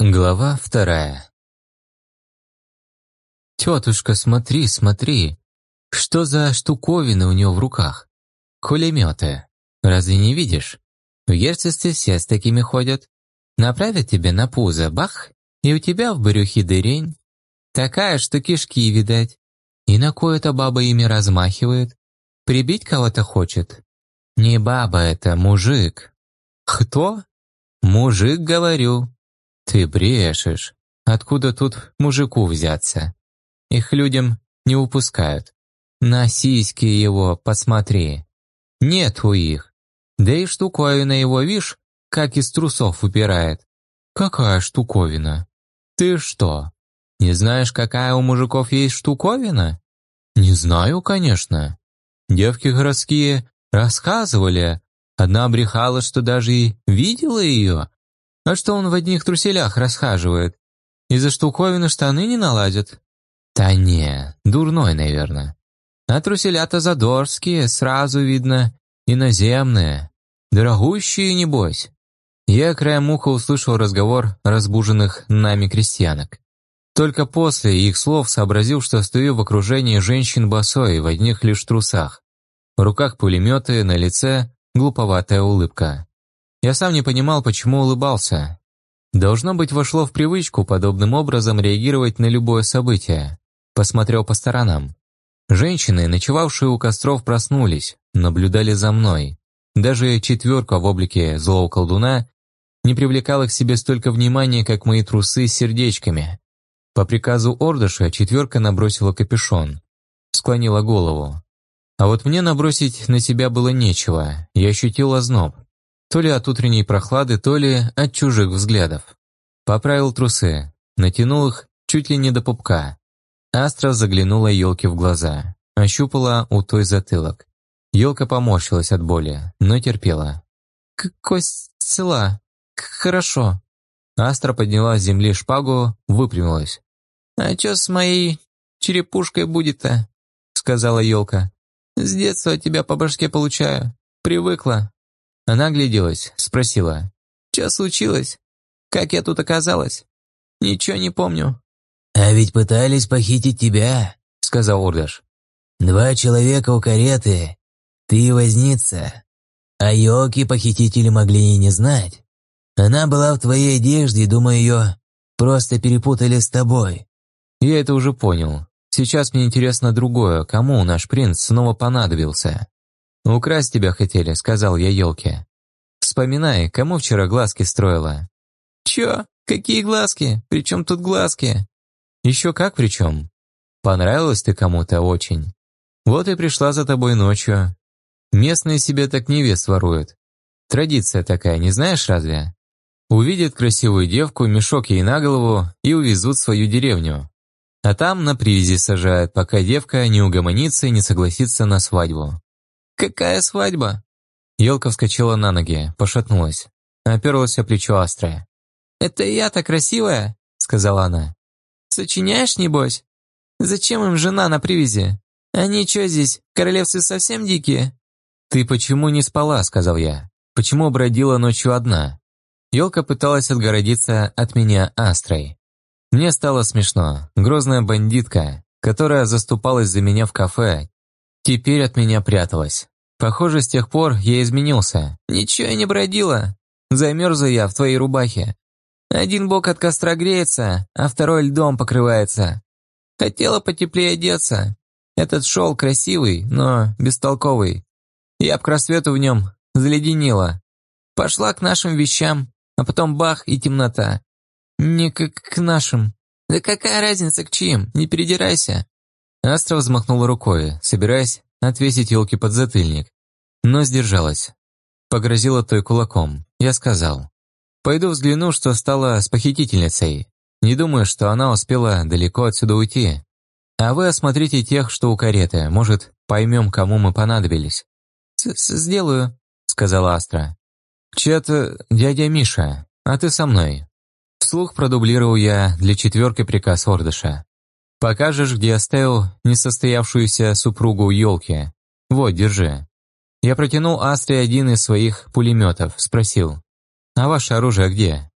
Глава вторая «Тетушка, смотри, смотри! Что за штуковины у него в руках? Кулеметы. Разве не видишь? В герцогстве все с такими ходят. Направят тебе на пузо, бах, и у тебя в брюхе дырень. Такая, что кишки видать. И на кое-то баба ими размахивает. Прибить кого-то хочет. Не баба это, мужик. Кто? Мужик, говорю. Ты брешешь. Откуда тут мужику взяться? Их людям не упускают. На сиськи его посмотри. Нет у их. Да и штуковина его, вишь, как из трусов упирает. Какая штуковина? Ты что, не знаешь, какая у мужиков есть штуковина? Не знаю, конечно. Девки городские рассказывали. Одна брехала, что даже и видела ее. А что он в одних труселях расхаживает? Из-за штуковины штаны не наладят? Да не, дурной, наверное. А труселята задорские, сразу видно, иноземные. Дорогущие, небось. Я краем уха услышал разговор разбуженных нами крестьянок. Только после их слов сообразил, что стою в окружении женщин босой в одних лишь трусах. В руках пулеметы, на лице глуповатая улыбка. Я сам не понимал, почему улыбался. Должно быть, вошло в привычку подобным образом реагировать на любое событие. Посмотрел по сторонам. Женщины, ночевавшие у костров, проснулись, наблюдали за мной. Даже четверка в облике злого колдуна не привлекала к себе столько внимания, как мои трусы с сердечками. По приказу Ордыша четверка набросила капюшон, склонила голову. А вот мне набросить на себя было нечего, я ощутил озноб. То ли от утренней прохлады, то ли от чужих взглядов. Поправил трусы, натянул их чуть ли не до пупка. Астра заглянула елке в глаза, ощупала у той затылок. Елка поморщилась от боли, но терпела. «К «Кость цела. Хорошо». Астра подняла с земли шпагу, выпрямилась. «А чё с моей черепушкой будет-то?» сказала елка. «С детства тебя по башке получаю. Привыкла». Она огляделась, спросила. «Чё случилось? Как я тут оказалась? Ничего не помню». «А ведь пытались похитить тебя», — сказал Урдаш. «Два человека у кареты, ты возница. А Йоки похитители могли и не знать. Она была в твоей одежде, думаю, ее просто перепутали с тобой». Я это уже понял. Сейчас мне интересно другое, кому наш принц снова понадобился. «Украсть тебя хотели», — сказал я елке. «Вспоминай, кому вчера глазки строила». «Чё? Какие глазки? Причем тут глазки?» «Еще как причем? Понравилась ты кому-то очень. Вот и пришла за тобой ночью. Местные себе так невест воруют. Традиция такая, не знаешь разве? Увидят красивую девку, мешок ей на голову и увезут в свою деревню. А там на привязи сажают, пока девка не угомонится и не согласится на свадьбу. «Какая свадьба?» Елка вскочила на ноги, пошатнулась. Оперлась о плечо Астры. «Это я-то красивая?» — сказала она. «Сочиняешь, небось? Зачем им жена на привязи? Они что здесь, королевцы совсем дикие?» «Ты почему не спала?» — сказал я. «Почему бродила ночью одна?» Елка пыталась отгородиться от меня Астрой. Мне стало смешно. Грозная бандитка, которая заступалась за меня в кафе, теперь от меня пряталась. Похоже, с тех пор я изменился. «Ничего я не бродила. Замерзла я в твоей рубахе. Один бок от костра греется, а второй льдом покрывается. Хотела потеплее одеться. Этот шел красивый, но бестолковый. Я б к рассвету в нем заледенела. Пошла к нашим вещам, а потом бах и темнота. Не как к нашим. Да какая разница к чьим, не передирайся. Астра взмахнула рукой, собираясь отвесить елки под затыльник, но сдержалась. Погрозила той кулаком. Я сказал. «Пойду взгляну, что стало с похитительницей. Не думаю, что она успела далеко отсюда уйти. А вы осмотрите тех, что у кареты. Может, поймем, кому мы понадобились». «Сделаю», — сказала Астра. «Чет дядя Миша, а ты со мной». Вслух продублировал я для четверки приказ Ордыша. «Покажешь, где оставил несостоявшуюся супругу елки. Вот, держи». Я протянул Астре один из своих пулеметов, спросил. «А ваше оружие где?»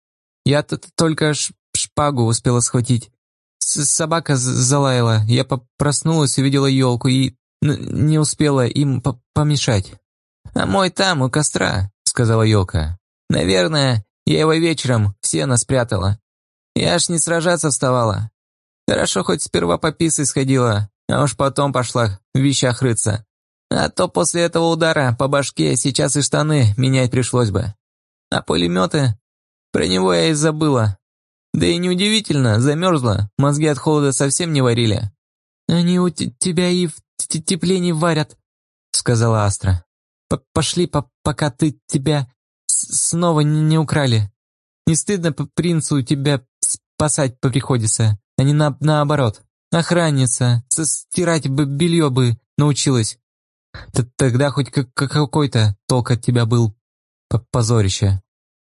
Я только шпагу успела схватить. С собака залаяла, я проснулась, увидела елку и не успела им помешать. «А мой там, у костра», — сказала елка. «Наверное, я его вечером в сено спрятала. Я аж не сражаться вставала. Хорошо, хоть сперва по писай сходила, а уж потом пошла в вещах рыться. А то после этого удара по башке сейчас и штаны менять пришлось бы. А пулеметы? Про него я и забыла. Да и неудивительно, замерзла, мозги от холода совсем не варили. «Они у тебя и в тепле не варят», — сказала Астра. П «Пошли, по пока ты тебя снова не украли. Не стыдно принцу тебя спасать приходится, а не на наоборот. Охранница, стирать бы белье бы научилась. Тогда хоть какой-то толк от тебя был. Позорище.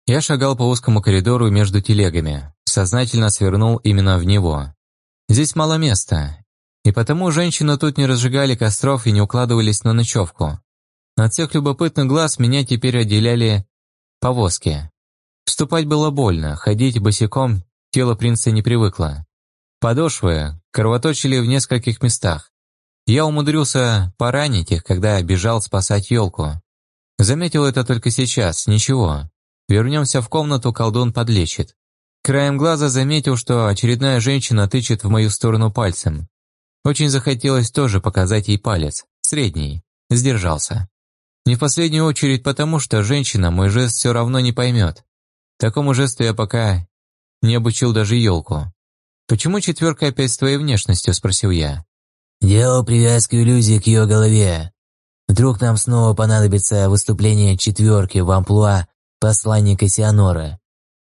Я шагал по узкому коридору между телегами, сознательно свернул именно в него. Здесь мало места, и потому женщины тут не разжигали костров и не укладывались на ночевку. От всех любопытных глаз меня теперь отделяли повозки. Вступать было больно, ходить босиком тело принца не привыкло. Подошвы кровоточили в нескольких местах. Я умудрился поранить их, когда бежал спасать елку. Заметил это только сейчас, ничего. Вернемся в комнату, колдун подлечит. Краем глаза заметил, что очередная женщина тычет в мою сторону пальцем. Очень захотелось тоже показать ей палец, средний. Сдержался. Не в последнюю очередь потому, что женщина мой жест все равно не поймет. Такому жесту я пока не обучил даже елку. «Почему четверка опять с твоей внешностью?» – спросил я. «Делал привязку иллюзии к ее голове. Вдруг нам снова понадобится выступление четверки в амплуа посланника Сианора.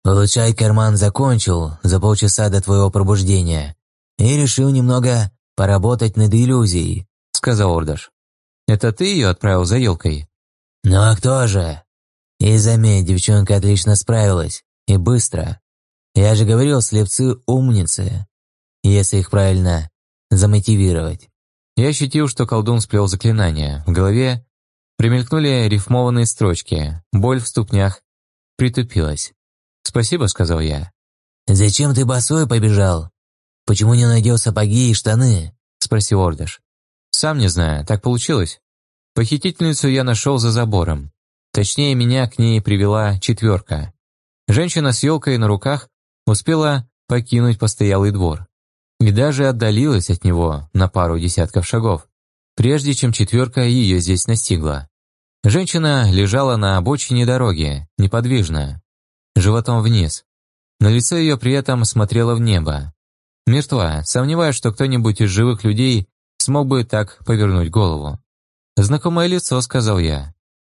Улучшай карман закончил за полчаса до твоего пробуждения и решил немного поработать над иллюзией», – сказал Ордаш. Это ты ее отправил за елкой?» «Ну а кто же? И заметь, девчонка отлично справилась. И быстро. Я же говорил, слепцы умницы, если их правильно замотивировать». Я ощутил, что колдун сплел заклинание. В голове примелькнули рифмованные строчки. Боль в ступнях притупилась. «Спасибо», — сказал я. «Зачем ты босой побежал? Почему не надел сапоги и штаны?» — спросил Ордыш. Сам не знаю, так получилось. Похитительницу я нашел за забором. Точнее, меня к ней привела четверка. Женщина с елкой на руках успела покинуть постоялый двор. И даже отдалилась от него на пару десятков шагов, прежде чем четверка ее здесь настигла. Женщина лежала на обочине дороги, неподвижно, животом вниз. На лицо ее при этом смотрело в небо. Мертва, сомневаюсь, что кто-нибудь из живых людей смог бы так повернуть голову. «Знакомое лицо», — сказал я.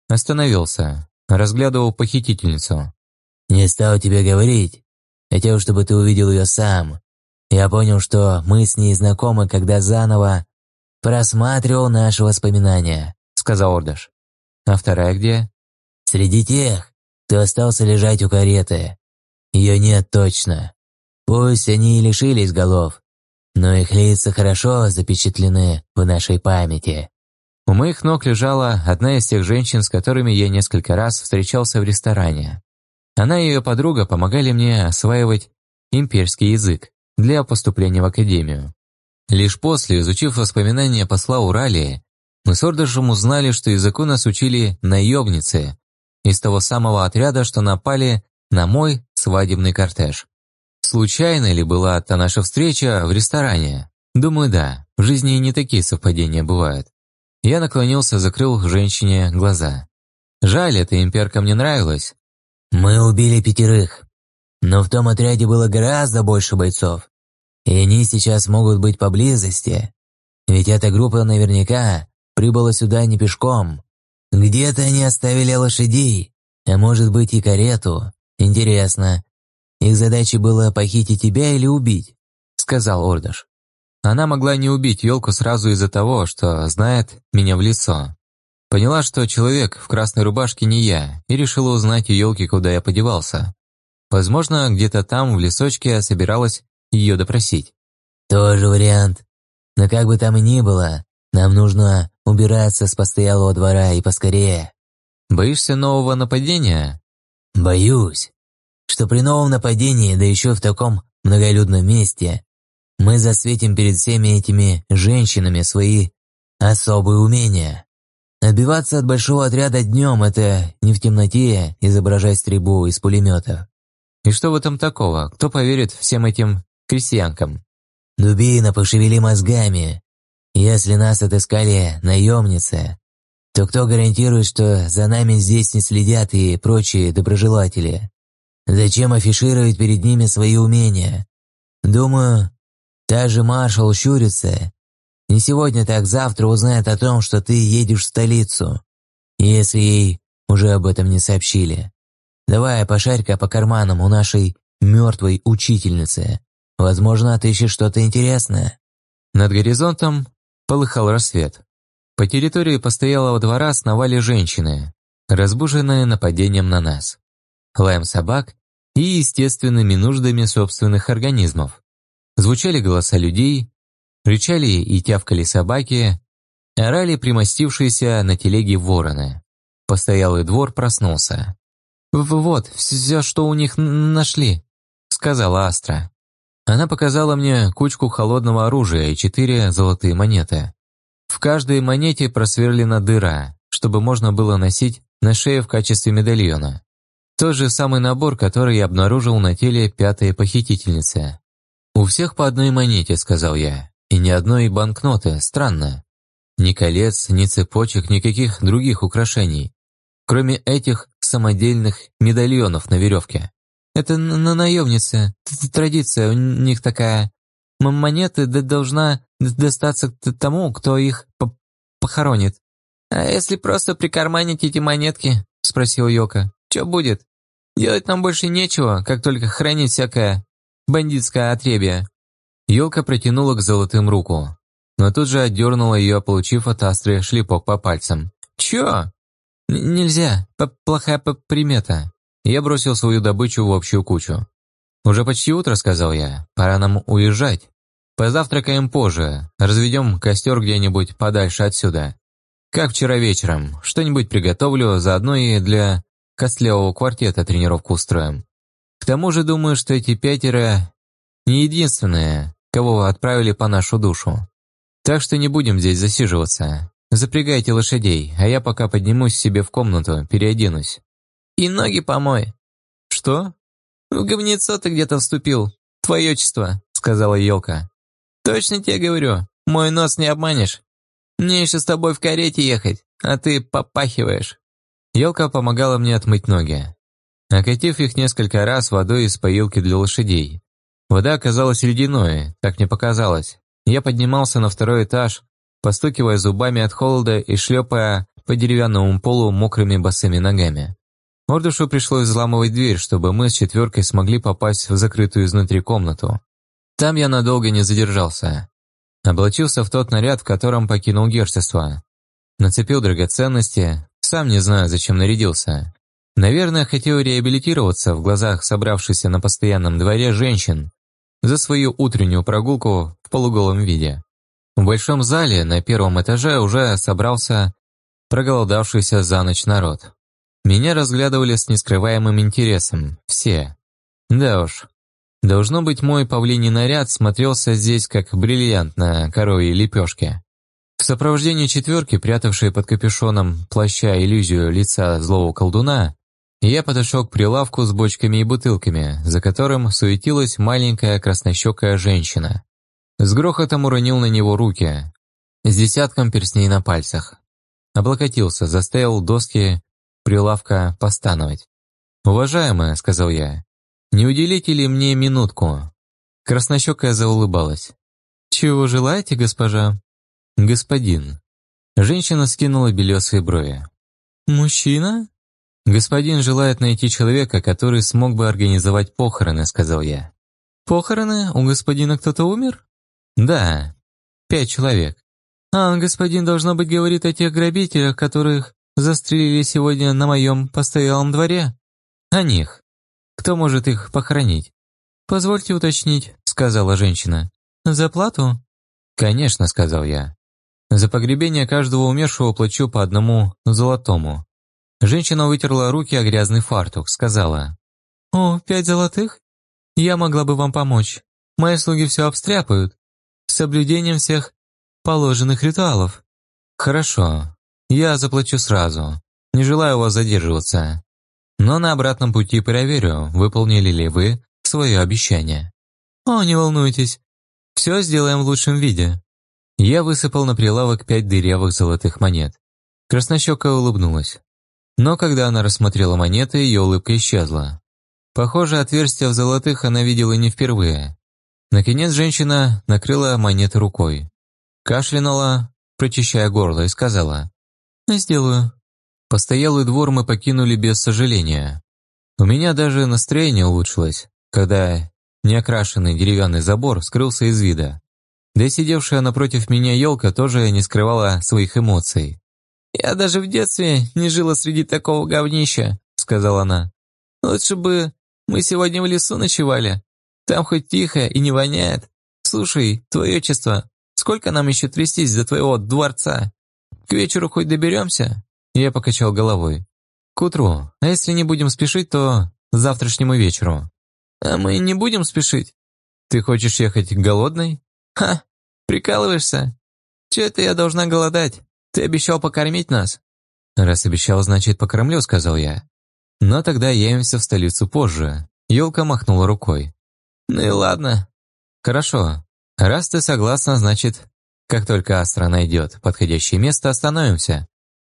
Остановился, разглядывал похитительницу. «Не стал тебе говорить. Хотел, чтобы ты увидел ее сам. Я понял, что мы с ней знакомы, когда заново просматривал наши воспоминания», — сказал Ордаш. «А вторая где?» «Среди тех, кто остался лежать у кареты. Ее нет точно. Пусть они и лишились голов, но их лица хорошо запечатлены в нашей памяти. У моих ног лежала одна из тех женщин, с которыми я несколько раз встречался в ресторане. Она и ее подруга помогали мне осваивать имперский язык для поступления в академию. Лишь после, изучив воспоминания посла Уралии, мы с Ордышем узнали, что языку нас учили наемницы из того самого отряда, что напали на мой свадебный кортеж. Случайно ли была та наша встреча в ресторане? Думаю, да. В жизни и не такие совпадения бывают. Я наклонился, закрыл женщине глаза. Жаль, эта имперка мне нравилась. Мы убили пятерых, но в том отряде было гораздо больше бойцов. И они сейчас могут быть поблизости. Ведь эта группа наверняка прибыла сюда не пешком. Где-то они оставили лошадей, а может быть и карету. Интересно, их задачей было похитить тебя или убить», — сказал Ордаш. Она могла не убить елку сразу из-за того, что знает меня в лицо. Поняла, что человек в красной рубашке не я, и решила узнать у елки, куда я подевался. Возможно, где-то там, в лесочке, собиралась ее допросить. «Тоже вариант. Но как бы там и ни было, нам нужно убираться с постоялого двора и поскорее». «Боишься нового нападения?» «Боюсь. что при новом нападении, да еще в таком многолюдном месте, мы засветим перед всеми этими женщинами свои особые умения. Отбиваться от большого отряда днем – это не в темноте изображать стрельбу из пулемета. И что в этом такого? Кто поверит всем этим крестьянкам? Дубина, пошевели мозгами. Если нас отыскали наемницы, то кто гарантирует, что за нами здесь не следят и прочие доброжелатели? Зачем афишировать перед ними свои умения? Думаю, та же маршал щурится. Не сегодня, так завтра узнает о том, что ты едешь в столицу, если ей уже об этом не сообщили. Давай, пошарь-ка по карманам у нашей мертвой учительницы. Возможно, отыщешь что-то интересное». Над горизонтом полыхал рассвет. По территории постоялого двора сновали женщины, разбуженные нападением на нас. Лаем собак и естественными нуждами собственных организмов. Звучали голоса людей, рычали и тявкали собаки, орали примостившиеся на телеге вороны. Постоялый двор проснулся. «Вот, все, что у них нашли», — сказала Астра. Она показала мне кучку холодного оружия и четыре золотые монеты. В каждой монете просверлена дыра, чтобы можно было носить на шее в качестве медальона. Тот же самый набор, который я обнаружил на теле пятой похитительницы. «У всех по одной монете», — сказал я, — «и ни одной банкноты, странно. Ни колец, ни цепочек, никаких других украшений, кроме этих самодельных медальонов на веревке. Это на наемнице, традиция у них такая. Монеты должна достаться тому, кто их похоронит. «А если просто прикарманить эти монетки?» – спросил Йока. «Че будет? Делать нам больше нечего, как только хранить всякое бандитское отребье». Йока протянула к золотым руку, но тут же отдернула ее, получив от Астры шлепок по пальцам. «Чё?» «Нельзя, П плохая примета». Я бросил свою добычу в общую кучу. «Уже почти утро», — сказал я. «Пора нам уезжать. Позавтракаем позже, разведем костер где-нибудь подальше отсюда. Как вчера вечером, что-нибудь приготовлю, заодно и для костлявого квартета тренировку устроим. К тому же думаю, что эти пятеро не единственные, кого отправили по нашу душу. Так что не будем здесь засиживаться. Запрягайте лошадей, а я пока поднимусь себе в комнату, переоденусь. И ноги помой. Что? В говнецо ты где-то вступил. Твое отчество, сказала елка. Точно тебе говорю, мой нос не обманешь. Мне еще с тобой в карете ехать, а ты попахиваешь. Елка помогала мне отмыть ноги. Окатив их несколько раз водой из поилки для лошадей. Вода оказалась ледяной, так мне показалось. Я поднимался на второй этаж, постукивая зубами от холода и шлепая по деревянному полу мокрыми босыми ногами. Ордушу пришлось взламывать дверь, чтобы мы с четверкой смогли попасть в закрытую изнутри комнату. Там я надолго не задержался. Облачился в тот наряд, в котором покинул герцогство. Нацепил драгоценности, сам не знаю, зачем нарядился. Наверное, хотел реабилитироваться в глазах собравшихся на постоянном дворе женщин за свою утреннюю прогулку в полуголом виде. В большом зале на первом этаже уже собрался проголодавшийся за ночь народ. Меня разглядывали с нескрываемым интересом, все. Да уж, Должно быть, мой павлиний наряд смотрелся здесь как бриллиант на коровьей лепешке. В сопровождении четверки, прятавшей под капюшоном плаща иллюзию лица злого колдуна, я подошел к прилавку с бочками и бутылками, за которым суетилась маленькая краснощекая женщина. С грохотом уронил на него руки, с десятком перстней на пальцах. Облокотился, заставил доски прилавка постановать. «Уважаемая», — сказал я, «Не уделите ли мне минутку?» Краснощекая заулыбалась. «Чего желаете, госпожа?» «Господин». Женщина скинула белесые брови. «Мужчина?» «Господин желает найти человека, который смог бы организовать похороны», — сказал я. «Похороны? У господина кто-то умер?» «Да, пять человек». «А, господин, должно быть, говорит о тех грабителях, которых застрелили сегодня на моем постоялом дворе?» «О них. Кто может их похоронить?» «Позвольте уточнить», — сказала женщина. «За плату?» «Конечно», — сказал я. «За погребение каждого умершего плачу по одному золотому». Женщина вытерла руки о грязный фартук, сказала. «О, пять золотых? Я могла бы вам помочь. Мои слуги все обстряпают. С соблюдением всех положенных ритуалов». «Хорошо. Я заплачу сразу. Не желаю вас задерживаться. Но на обратном пути проверю, выполнили ли вы свое обещание». «О, не волнуйтесь. Все сделаем в лучшем виде». Я высыпал на прилавок пять дырявых золотых монет. Краснощека улыбнулась. Но когда она рассмотрела монеты, ее улыбка исчезла. Похоже, отверстия в золотых она видела не впервые. Наконец женщина накрыла монеты рукой. Кашлянула, прочищая горло, и сказала «Сделаю». Постоялый двор мы покинули без сожаления. У меня даже настроение улучшилось, когда неокрашенный деревянный забор скрылся из вида. Да и сидевшая напротив меня елка тоже не скрывала своих эмоций. «Я даже в детстве не жила среди такого говнища», — сказала она. «Лучше бы мы сегодня в лесу ночевали. Там хоть тихо и не воняет. Слушай, твое отчество, сколько нам еще трястись до твоего дворца? К вечеру хоть доберемся?» Я покачал головой. «К утру. А если не будем спешить, то завтрашнему вечеру». «А мы не будем спешить?» «Ты хочешь ехать голодной?» «Ха, прикалываешься? Че это я должна голодать? Ты обещал покормить нас». «Раз обещал, значит, покормлю», — сказал я. «Но тогда явимся в столицу позже». Елка махнула рукой. «Ну и ладно». «Хорошо. Раз ты согласна, значит, как только Астра найдет подходящее место, остановимся.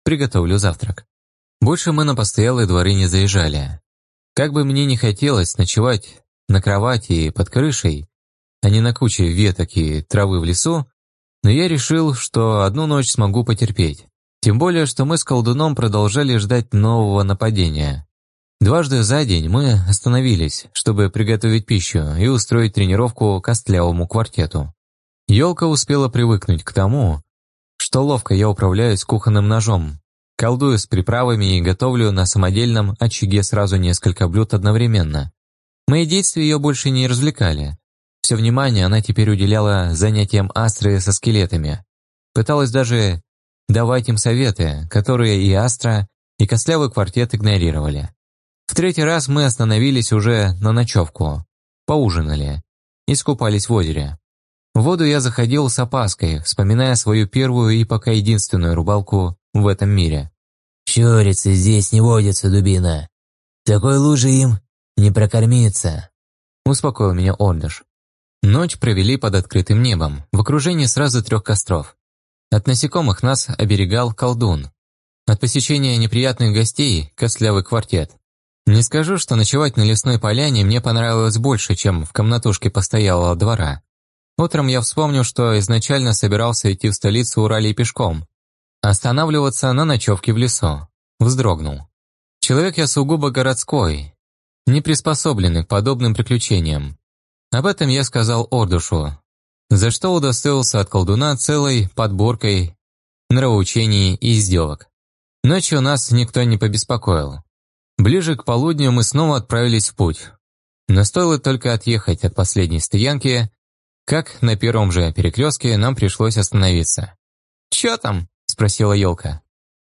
Приготовлю завтрак». Больше мы на постоялые дворы не заезжали. Как бы мне не хотелось ночевать на кровати под крышей, а не на куче веток и травы в лесу, но я решил, что одну ночь смогу потерпеть. Тем более, что мы с колдуном продолжали ждать нового нападения. Дважды за день мы остановились, чтобы приготовить пищу и устроить тренировку костлявому квартету. Елка успела привыкнуть к тому, что ловко я управляюсь кухонным ножом, колдую с приправами и готовлю на самодельном очаге сразу несколько блюд одновременно. Мои действия ее больше не развлекали. Все внимание она теперь уделяла занятиям Астры со скелетами. Пыталась даже давать им советы, которые и Астра, и Костлявый квартет игнорировали. В третий раз мы остановились уже на ночевку, поужинали, и скупались в озере. В воду я заходил с опаской, вспоминая свою первую и пока единственную рыбалку в этом мире. «Щурицы здесь не водятся, дубина. Такой лужи им не прокормиться», — успокоил меня Ордыш. Ночь провели под открытым небом, в окружении сразу трех костров. От насекомых нас оберегал колдун. От посещения неприятных гостей – костлявый квартет. Не скажу, что ночевать на лесной поляне мне понравилось больше, чем в комнатушке постоялого двора. Утром я вспомнил, что изначально собирался идти в столицу Уралии пешком. Останавливаться на ночевке в лесу. Вздрогнул. Человек я сугубо городской, не приспособленный к подобным приключениям. Об этом я сказал Ордушу, за что удостоился от колдуна целой подборкой нравоучений и издевок. Ночью нас никто не побеспокоил. Ближе к полудню мы снова отправились в путь. Но стоило только отъехать от последней стоянки, как на первом же перекрестке нам пришлось остановиться. «Чё там?» – спросила елка.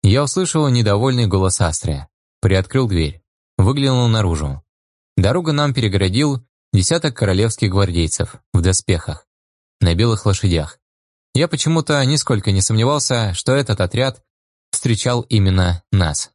Я услышал недовольный голос Астры. Приоткрыл дверь. Выглянул наружу. Дорогу нам перегородил Десяток королевских гвардейцев в доспехах, на белых лошадях. Я почему-то нисколько не сомневался, что этот отряд встречал именно нас.